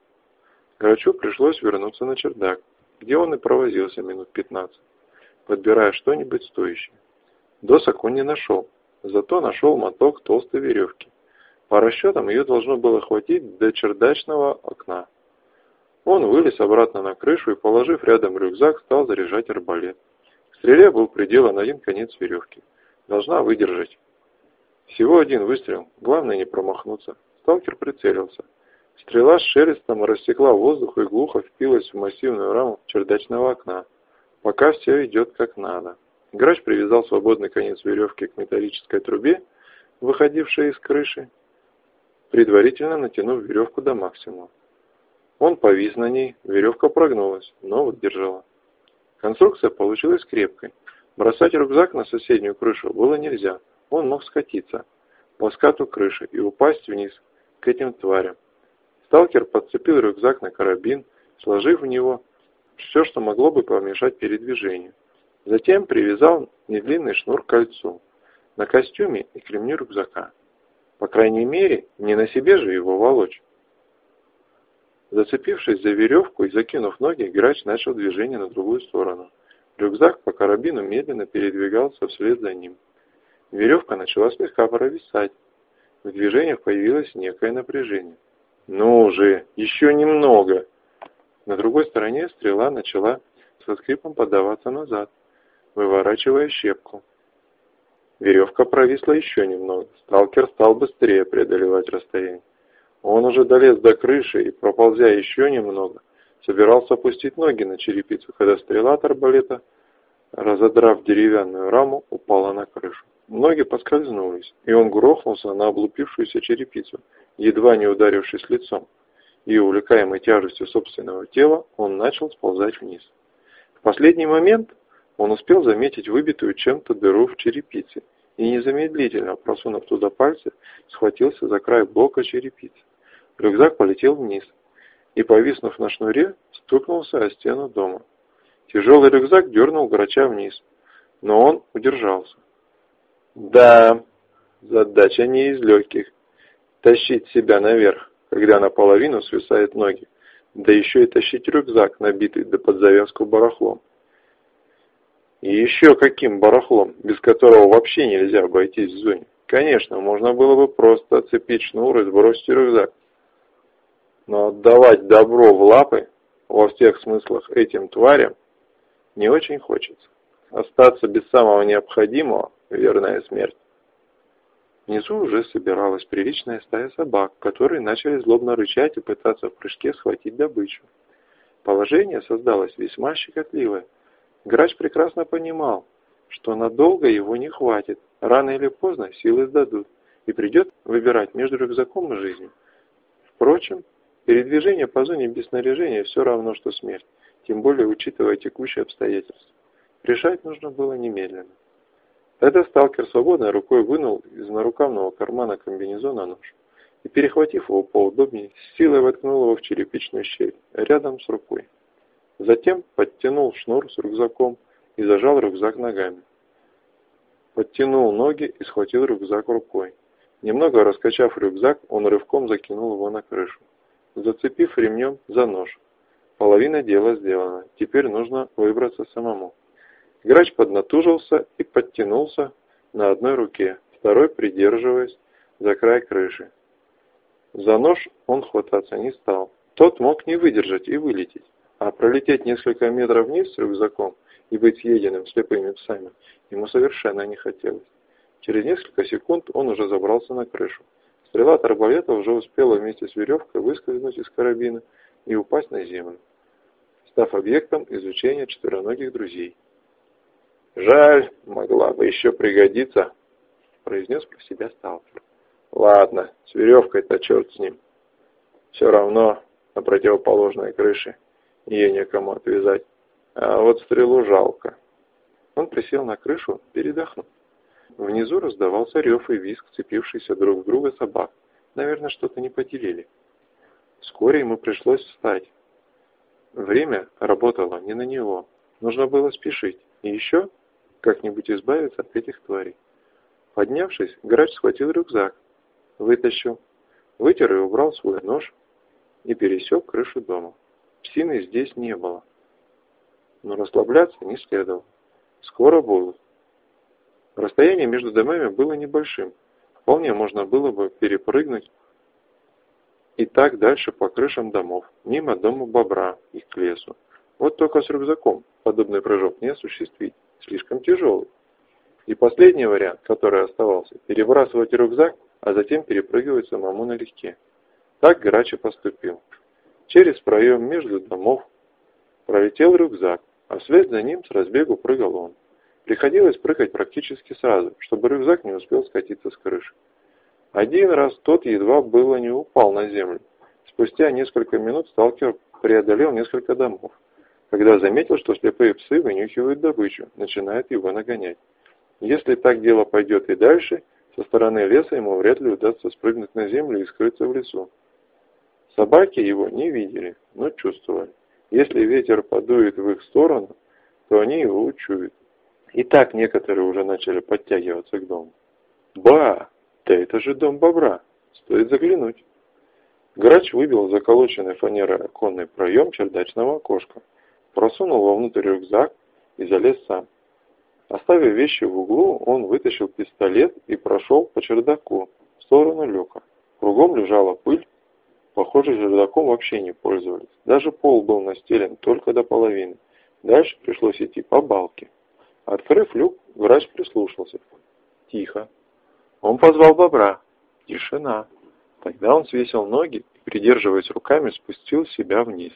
Грачу пришлось вернуться на чердак, где он и провозился минут пятнадцать, подбирая что-нибудь стоящее. Досок он не нашел, Зато нашел моток толстой веревки. По расчетам ее должно было хватить до чердачного окна. Он вылез обратно на крышу и, положив рядом рюкзак, стал заряжать арбалет. К стреле был приделан один конец веревки. Должна выдержать. Всего один выстрел, главное не промахнуться. Сталкер прицелился. Стрела с шелестом рассекла воздух и глухо впилась в массивную раму чердачного окна. Пока все идет как надо. Грач привязал свободный конец веревки к металлической трубе, выходившей из крыши, предварительно натянув веревку до максимума. Он повис на ней, веревка прогнулась, но выдержала. Конструкция получилась крепкой. Бросать рюкзак на соседнюю крышу было нельзя, он мог скатиться по скату крыши и упасть вниз к этим тварям. Сталкер подцепил рюкзак на карабин, сложив в него все, что могло бы помешать передвижению. Затем привязал недлинный шнур к кольцу, на костюме и к ремню рюкзака. По крайней мере, не на себе же его волочь. Зацепившись за веревку и закинув ноги, грач начал движение на другую сторону. Рюкзак по карабину медленно передвигался вслед за ним. Веревка начала слегка провисать. В движениях появилось некое напряжение. «Ну же, еще немного!» На другой стороне стрела начала со скрипом подаваться назад, выворачивая щепку. Веревка провисла еще немного. Сталкер стал быстрее преодолевать расстояние. Он уже долез до крыши и, проползя еще немного, собирался опустить ноги на черепицу, когда стрела от арбалета, разодрав деревянную раму, упала на крышу. Ноги поскользнулись, и он грохнулся на облупившуюся черепицу, едва не ударившись лицом. И, увлекаемый тяжестью собственного тела, он начал сползать вниз. В последний момент он успел заметить выбитую чем-то дыру в черепице и незамедлительно, просунув туда пальцы, схватился за край блока черепицы. Рюкзак полетел вниз и, повиснув на шнуре, стукнулся о стену дома. Тяжелый рюкзак дернул грача вниз, но он удержался. Да, задача не из легких. Тащить себя наверх, когда наполовину свисают ноги, да еще и тащить рюкзак, набитый до под завязку барахлом. И еще каким барахлом, без которого вообще нельзя обойтись в зоне. Конечно, можно было бы просто отцепить шнур и сбросить рюкзак. Но отдавать добро в лапы, во всех смыслах этим тварям, не очень хочется. Остаться без самого необходимого – верная смерть. Внизу уже собиралась приличная стая собак, которые начали злобно рычать и пытаться в прыжке схватить добычу. Положение создалось весьма щекотливое. Грач прекрасно понимал, что надолго его не хватит, рано или поздно силы сдадут, и придет выбирать между рюкзаком и жизнью. Впрочем, передвижение по зоне без снаряжения все равно, что смерть, тем более учитывая текущие обстоятельства. Решать нужно было немедленно. Тогда сталкер свободной рукой вынул из нарукавного кармана комбинезона нож и, перехватив его поудобнее, с силой воткнул его в черепичную щель, рядом с рукой. Затем подтянул шнур с рюкзаком и зажал рюкзак ногами. Подтянул ноги и схватил рюкзак рукой. Немного раскачав рюкзак, он рывком закинул его на крышу, зацепив ремнем за нож. Половина дела сделана, теперь нужно выбраться самому. Грач поднатужился и подтянулся на одной руке, второй придерживаясь за край крыши. За нож он хвататься не стал. Тот мог не выдержать и вылететь, а пролететь несколько метров вниз с рюкзаком и быть съеденным слепыми псами ему совершенно не хотелось. Через несколько секунд он уже забрался на крышу. Стрела от арбалета уже успела вместе с веревкой выскользнуть из карабина и упасть на землю, став объектом изучения четвероногих друзей. «Жаль, могла бы еще пригодиться», — произнес про себя сталкер. «Ладно, с веревкой-то черт с ним. Все равно на противоположной крыше ее некому отвязать. А вот стрелу жалко». Он присел на крышу передохнуть. Внизу раздавался рев и визг, цепившийся друг в друга собак. Наверное, что-то не поделили. Вскоре ему пришлось встать. Время работало не на него. Нужно было спешить. И еще как-нибудь избавиться от этих тварей. Поднявшись, грач схватил рюкзак, вытащил, вытер и убрал свой нож и пересек крышу дома. Псины здесь не было. Но расслабляться не следовало. Скоро будут. Расстояние между домами было небольшим. Вполне можно было бы перепрыгнуть и так дальше по крышам домов, мимо дома бобра и к лесу. Вот только с рюкзаком подобный прыжок не осуществить слишком тяжелый. И последний вариант, который оставался, перебрасывать рюкзак, а затем перепрыгивать самому налегке. Так Грача поступил. Через проем между домов пролетел рюкзак, а вслед за ним с разбегу прыгал он. Приходилось прыгать практически сразу, чтобы рюкзак не успел скатиться с крыши. Один раз тот едва было не упал на землю. Спустя несколько минут сталкер преодолел несколько домов когда заметил, что слепые псы вынюхивают добычу, начинают его нагонять. Если так дело пойдет и дальше, со стороны леса ему вряд ли удастся спрыгнуть на землю и скрыться в лесу. Собаки его не видели, но чувствовали. Если ветер подует в их сторону, то они его учуют. И так некоторые уже начали подтягиваться к дому. Ба! Да это же дом бобра! Стоит заглянуть. Грач выбил заколоченный фанерой оконный проем чердачного окошка просунул вовнутрь рюкзак и залез сам. Оставив вещи в углу, он вытащил пистолет и прошел по чердаку в сторону люка. Кругом лежала пыль Похоже, чердаком вообще не пользовались. Даже пол был настелен только до половины. Дальше пришлось идти по балке. Открыв люк, врач прислушался. Тихо. Он позвал бобра. Тишина. Тогда он свесил ноги и, придерживаясь руками, спустил себя вниз.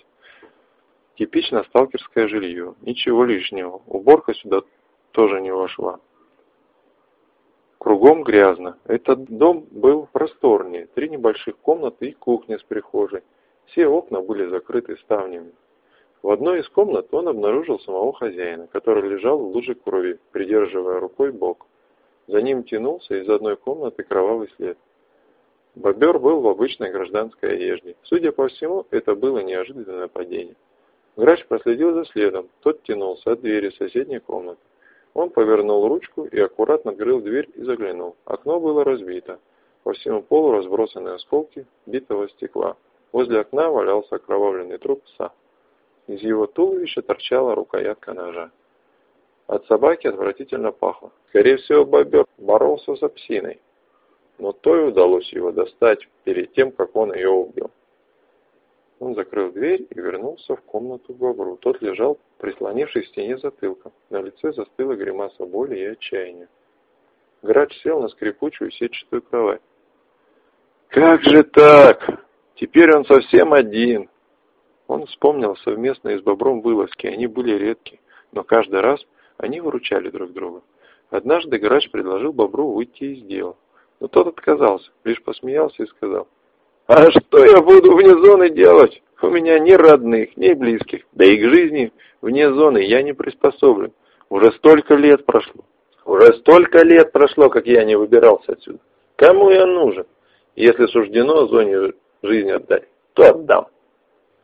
Типично сталкерское жилье. Ничего лишнего. Уборка сюда тоже не вошла. Кругом грязно. Этот дом был просторнее. Три небольших комнаты и кухня с прихожей. Все окна были закрыты ставнями. В одной из комнат он обнаружил самого хозяина, который лежал в луже крови, придерживая рукой бок. За ним тянулся из одной комнаты кровавый след. Бобер был в обычной гражданской одежде. Судя по всему, это было неожиданное нападение. Грач проследил за следом. Тот тянулся от двери соседней комнаты. Он повернул ручку и аккуратно открыл дверь и заглянул. Окно было разбито. По всему полу разбросаны осколки битого стекла. Возле окна валялся окровавленный труп пса. Из его туловища торчала рукоятка ножа. От собаки отвратительно пахло. Скорее всего, бобер боролся с псиной. Но той удалось его достать перед тем, как он ее убил. Он закрыл дверь и вернулся в комнату к бобру. Тот лежал, прислонившись к стене затылком. На лице застыла гримаса боли и отчаяния. Грач сел на скрипучую сетчатую кровать. «Как же так? Теперь он совсем один!» Он вспомнил совместные с бобром вылазки. Они были редки, но каждый раз они выручали друг друга. Однажды Грач предложил бобру выйти из дела. Но тот отказался, лишь посмеялся и сказал – а что я буду вне зоны делать? У меня ни родных, ни близких. Да и к жизни вне зоны я не приспособлен. Уже столько лет прошло. Уже столько лет прошло, как я не выбирался отсюда. Кому я нужен? Если суждено зоне жизни отдать, то отдам.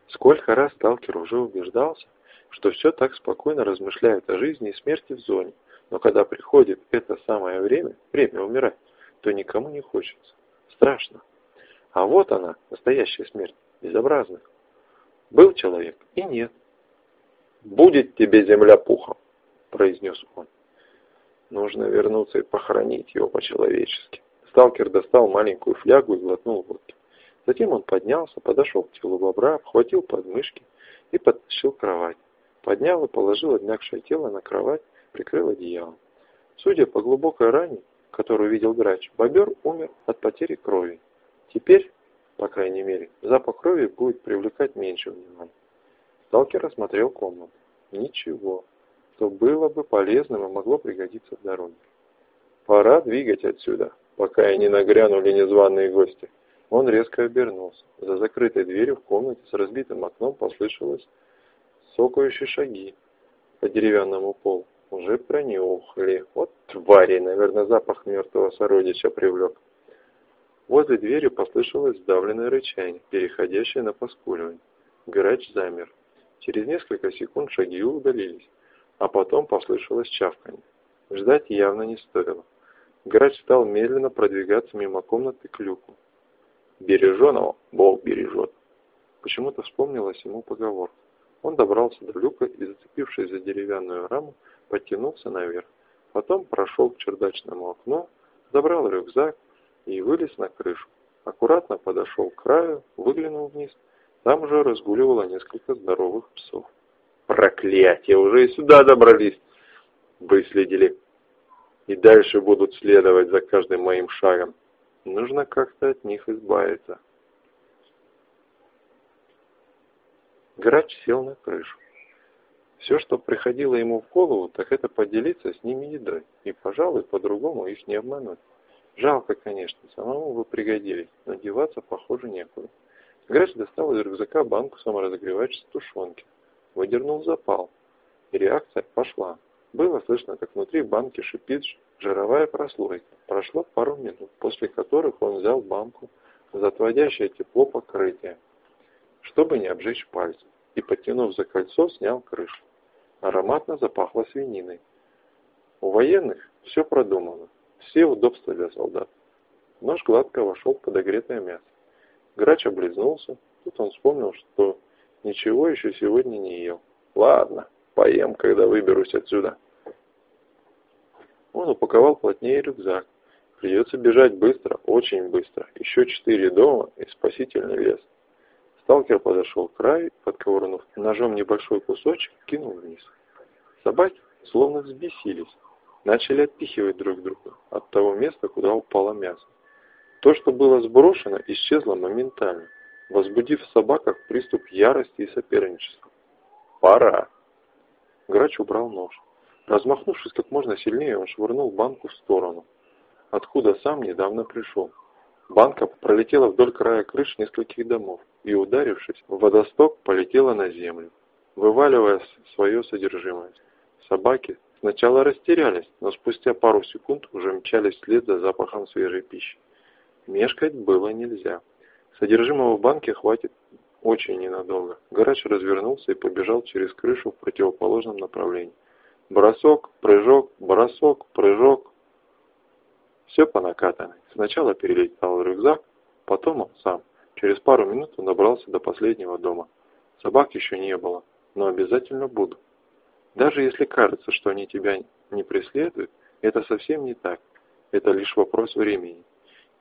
Сколько раз сталкер уже убеждался, что все так спокойно размышляет о жизни и смерти в зоне. Но когда приходит это самое время, время умирать, то никому не хочется. Страшно. А вот она, настоящая смерть, безобразная. Был человек и нет. «Будет тебе земля пухом», — произнес он. Нужно вернуться и похоронить его по-человечески. Сталкер достал маленькую флягу и глотнул водки. Затем он поднялся, подошел к телу бобра, обхватил подмышки и подтащил кровать. Поднял и положил обмякшее тело на кровать, прикрыл одеялом. Судя по глубокой ране, которую видел грач, бобер умер от потери крови. Теперь, по крайней мере, запах крови будет привлекать меньше внимания. Сталкер осмотрел комнату. Ничего, что было бы полезным и могло пригодиться в дороге. Пора двигать отсюда, пока и не нагрянули незваные гости. Он резко обернулся. За закрытой дверью в комнате с разбитым окном послышалось сокающие шаги по деревянному полу. Уже пронюхали. Вот твари, наверное, запах мертвого сородича привлек. Возле двери послышалось сдавленное рычание, переходящее на поскуливание. Грач замер. Через несколько секунд шаги удалились, а потом послышалось чавканье. Ждать явно не стоило. Грач стал медленно продвигаться мимо комнаты к люку. «Береженого Бог бережет!» Почему-то вспомнилась ему поговорка. Он добрался до люка и, зацепившись за деревянную раму, подтянулся наверх. Потом прошел к чердачному окну, забрал рюкзак, и вылез на крышу. Аккуратно подошел к краю, выглянул вниз. Там уже разгуливало несколько здоровых псов. Проклятие, уже и сюда добрались. Выследили. И дальше будут следовать за каждым моим шагом. Нужно как-то от них избавиться. Грач сел на крышу. Все, что приходило ему в голову, так это поделиться с ними едой. И, пожалуй, по-другому их не обмануть. Жалко, конечно, самому бы пригодились, но деваться, похоже, некуда. Грэч достал из рюкзака банку саморазогревающейся тушенки, выдернул запал, и реакция пошла. Было слышно, как внутри банки шипит жировая прослойка. Прошло пару минут, после которых он взял банку за отводящее тепло покрытие, чтобы не обжечь пальцы, и, потянув за кольцо, снял крышу. Ароматно запахло свининой. У военных все продумано. Все удобства для солдат. Нож гладко вошел в подогретое мясо. Грач облизнулся. Тут он вспомнил, что ничего еще сегодня не ел. Ладно, поем, когда выберусь отсюда. Он упаковал плотнее рюкзак. Придется бежать быстро, очень быстро. Еще четыре дома и спасительный лес. Сталкер подошел к краю, подковырнув ножом небольшой кусочек, кинул вниз. Собаки, словно взбесились, начали отпихивать друг друга от того места, куда упало мясо. То, что было сброшено, исчезло моментально, возбудив в собаках приступ ярости и соперничества. «Пора!» Грач убрал нож. Размахнувшись как можно сильнее, он швырнул банку в сторону, откуда сам недавно пришел. Банка пролетела вдоль края крыш нескольких домов и, ударившись в водосток, полетела на землю, вываливая свое содержимое. Собаки сначала растерялись, но спустя пару секунд уже мчались вслед за запахом свежей пищи. Мешкать было нельзя. Содержимого в банке хватит очень ненадолго. Грач развернулся и побежал через крышу в противоположном направлении. Бросок, прыжок, бросок, прыжок. Все по накатанной. Сначала перелетал рюкзак, потом он сам. Через пару минут он добрался до последнего дома. Собак еще не было, но обязательно будут. Даже если кажется, что они тебя не преследуют, это совсем не так. Это лишь вопрос времени.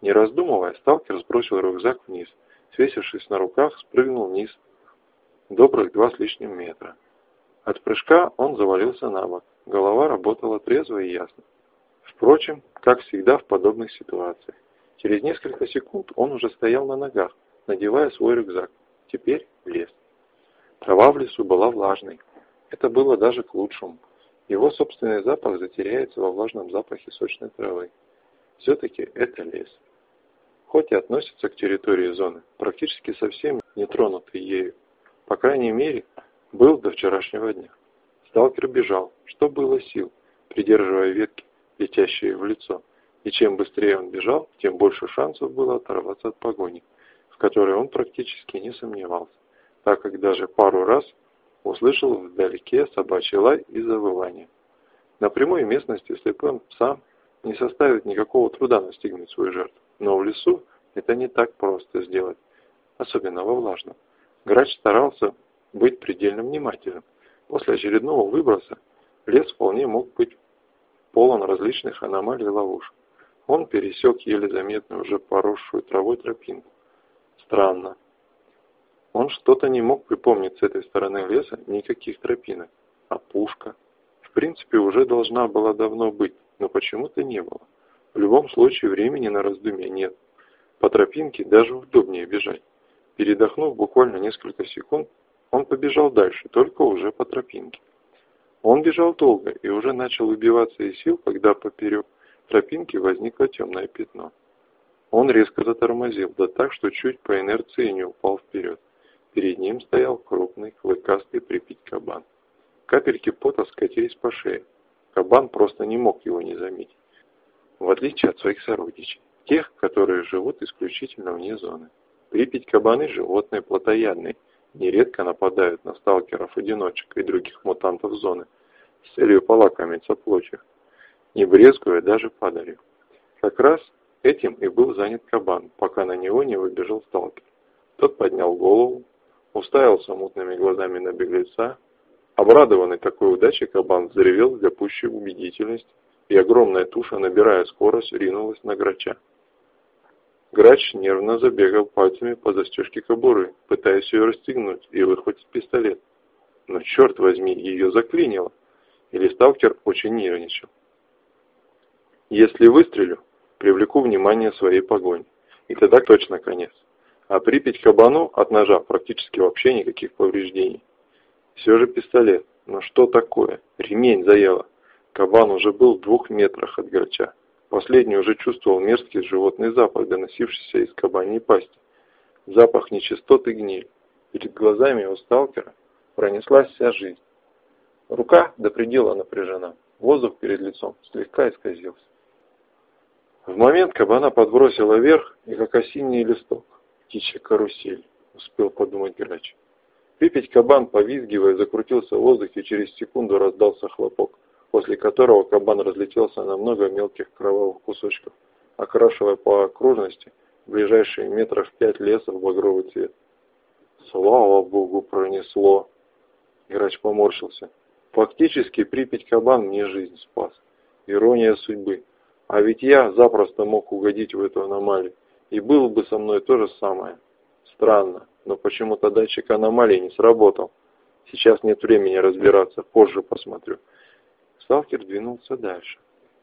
Не раздумывая, сталкер сбросил рюкзак вниз – свесившись на руках, спрыгнул вниз добрых два с лишним метра. От прыжка он завалился на бок. Голова работала трезво и ясно. Впрочем, как всегда в подобных ситуациях. Через несколько секунд он уже стоял на ногах, надевая свой рюкзак. Теперь лес. Трава в лесу была влажной. Это было даже к лучшему. Его собственный запах затеряется во влажном запахе сочной травы. Все-таки это лес хоть и относится к территории зоны, практически совсем не тронутый ею. По крайней мере, был до вчерашнего дня. Сталкер бежал, что было сил, придерживая ветки, летящие в лицо. И чем быстрее он бежал, тем больше шансов было оторваться от погони, в которой он практически не сомневался, так как даже пару раз услышал вдалеке собачий лай и завывание. На прямой местности слепым псам не составит никакого труда настигнуть свою жертву. Но в лесу это не так просто сделать, особенно во влажном. Грач старался быть предельно внимательным. После очередного выброса лес вполне мог быть полон различных аномалий и ловушек. Он пересек еле заметную, уже поросшую травой тропинку. Странно. Он что-то не мог припомнить с этой стороны леса никаких тропинок. А пушка? В принципе, уже должна была давно быть, но почему-то не было. В любом случае времени на раздумья нет. По тропинке даже удобнее бежать. Передохнув буквально несколько секунд, он побежал дальше, только уже по тропинке. Он бежал долго и уже начал убиваться из сил, когда поперек тропинки возникло темное пятно. Он резко затормозил, да так, что чуть по инерции не упал вперед. Перед ним стоял крупный, клыкастый припить кабан. Капельки пота скатились по шее. Кабан просто не мог его не заметить в отличие от своих сородичей, тех, которые живут исключительно вне зоны. Припять кабаны – животные плотоядные, нередко нападают на сталкеров-одиночек и других мутантов зоны с целью полакомиться плотью, не брезгуя даже падалью. Как раз этим и был занят кабан, пока на него не выбежал сталкер. Тот поднял голову, уставился мутными глазами на беглеца. Обрадованный такой удачей, кабан взревел для пущей убедительности и огромная туша, набирая скорость, ринулась на грача. Грач нервно забегал пальцами по застежке кобуры, пытаясь ее расстегнуть и выхватить пистолет. Но черт возьми, ее заклинило. Или сталкер очень нервничал. Если выстрелю, привлеку внимание своей погони. И тогда точно конец. А припять кабану от ножа практически вообще никаких повреждений. Все же пистолет. Но что такое? Ремень заело. Кабан уже был в двух метрах от грача. Последний уже чувствовал мерзкий животный запах, доносившийся из кабаньей пасти. Запах нечистоты и гниль. Перед глазами у сталкера пронеслась вся жизнь. Рука до предела напряжена. Воздух перед лицом слегка исказился. В момент кабана подбросила вверх, и как осенний листок, птичья карусель, успел подумать грач. Припять кабан, повизгивая, закрутился в воздухе, и через секунду раздался хлопок после которого кабан разлетелся на много мелких кровавых кусочков, окрашивая по окружности ближайшие метров пять леса в багровый цвет. Слава богу, пронесло. Грач поморщился. Фактически Припять кабан мне жизнь спас. Ирония судьбы. А ведь я запросто мог угодить в эту аномалию. И было бы со мной то же самое. Странно. но почему-то датчик аномалии не сработал. Сейчас нет времени разбираться, позже посмотрю. Сталкер двинулся дальше,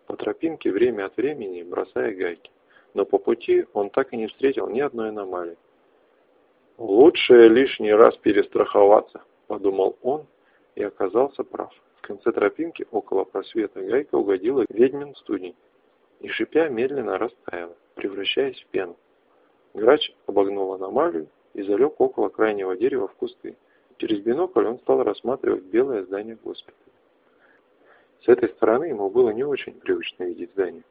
по тропинке время от времени бросая гайки. Но по пути он так и не встретил ни одной аномалии. «Лучше лишний раз перестраховаться», — подумал он и оказался прав. В конце тропинки около просвета гайка угодила ведьмин студень и, шипя, медленно растаяла, превращаясь в пену. Грач обогнул аномалию и залег около крайнего дерева в кусты. Через бинокль он стал рассматривать белое здание госпиталя. С этой стороны ему было не очень привычно видеть здание.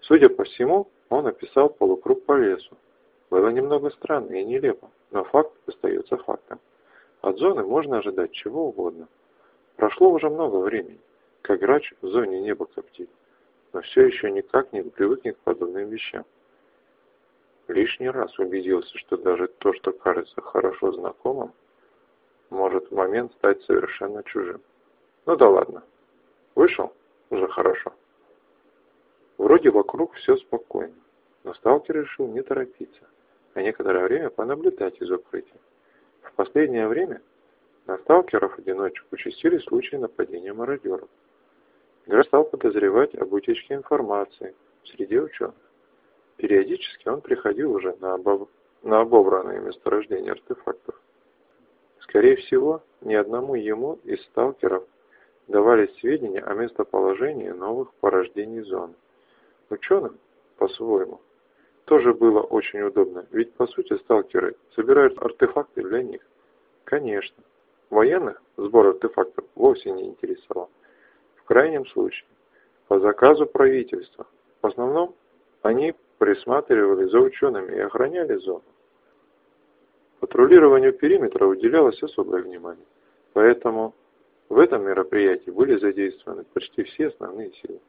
Судя по всему, он описал полукруг по лесу. Было немного странно и нелепо, но факт остается фактом. От зоны можно ожидать чего угодно. Прошло уже много времени, как грач в зоне неба коптит, но все еще никак не привыкнет к подобным вещам. Лишний раз убедился, что даже то, что кажется хорошо знакомым, может в момент стать совершенно чужим. Ну да ладно. Вышел? Уже хорошо. Вроде вокруг все спокойно, но сталкер решил не торопиться, а некоторое время понаблюдать из укрытия. В последнее время на сталкеров-одиночек участились случаи нападения мародеров. Гра стал подозревать об утечке информации среди ученых. Периодически он приходил уже на, обоб... на обобранные месторождения артефактов. Скорее всего, ни одному ему из сталкеров давались сведения о местоположении новых порождений зоны. Ученым, по-своему, тоже было очень удобно, ведь по сути сталкеры собирают артефакты для них. Конечно, военных сбор артефактов вовсе не интересовал. В крайнем случае, по заказу правительства. В основном они присматривали за учеными и охраняли зону. Патрулированию периметра уделялось особое внимание, поэтому в этом мероприятии были задействованы почти все основные силы.